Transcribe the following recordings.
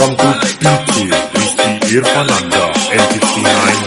welcome to DJ Rizky Irfananda and 59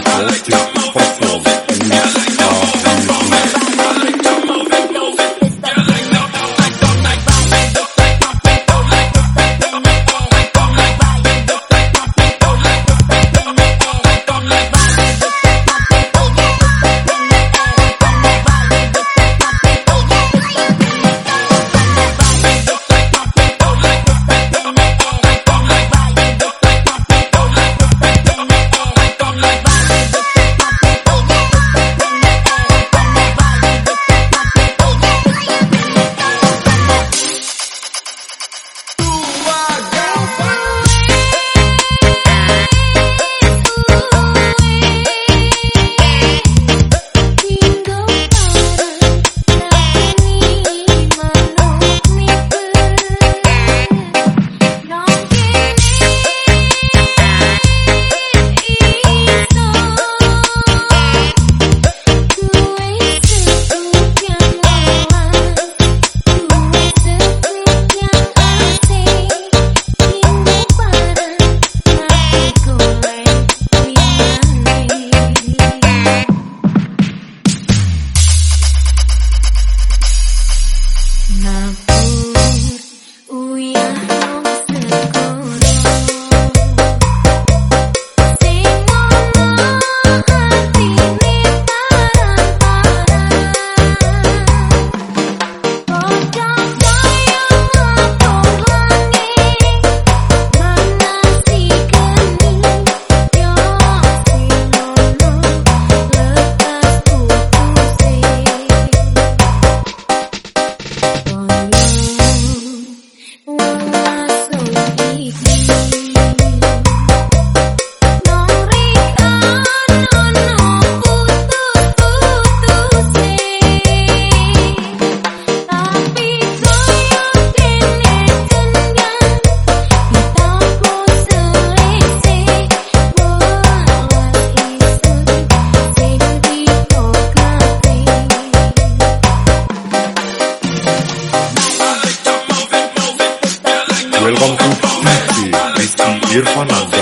Welcome to TV Rizky Irfananda.